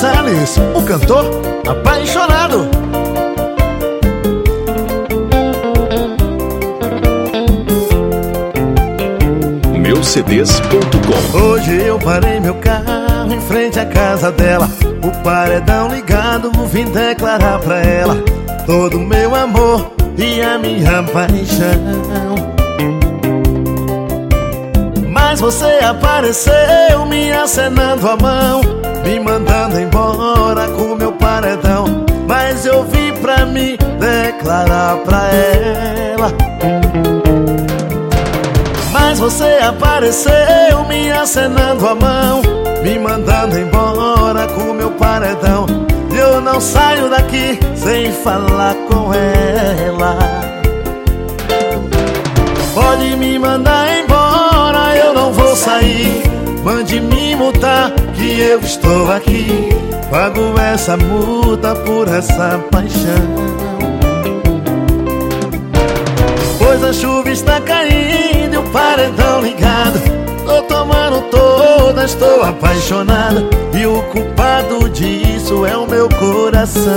Salles, o cantor apaixonado. Meucds.com Hoje eu parei meu carro em frente à casa dela. O paredão ligado, vim declarar pra ela todo o meu amor e a minha paixão. Mas você apareceu me acenando a mão, me mandando embora com meu paredão. Mas eu vim pra me declarar pra ela. Mas você apareceu me acenando a mão, me mandando embora com meu paredão. Eu não saio daqui sem falar com ela. Pode me mandar embora, eu não vou sair. Mande me multar que eu estou aqui. Pago essa multa por essa paixão. Pois a chuva está caindo e o paredão ligado Tô tomando toda, estou apaixonado E o culpado disso é o meu coração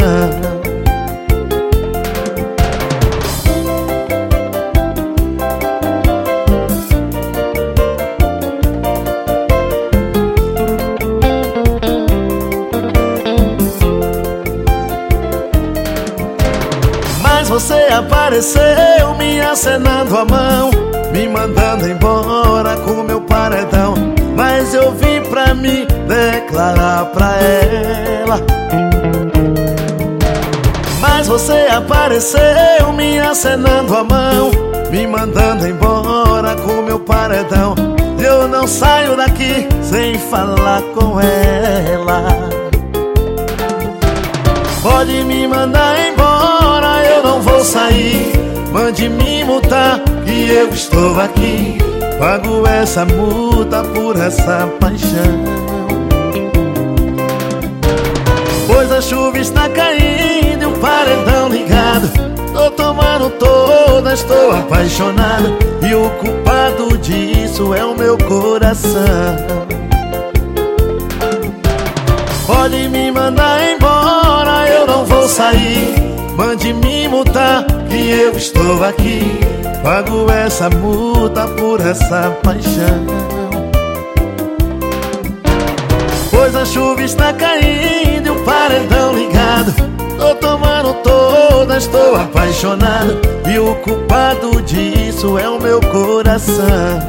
você apareceu me acenando a mão Me mandando embora com meu paredão. Mas eu vim pra me declarar pra ela. Mas você apareceu me acenando a mão Me mandando embora com meu paredão. Eu não saio daqui sem falar com ela Mande me multar, que eu estou aqui. Pago essa multa por essa paixão. Pois a chuva está caindo e o paredão ligado. Tô tomando toda, estou apaixonado. E o culpado disso é o meu coração. Pode me mandar embora, eu não vou sair. Mande me multar, que eu estou aqui. Pago essa multa por essa paixão. Pois a chuva está caindo e o paredão ligado. Tô tomando toda, estou apaixonado. E o culpado disso é o meu coração.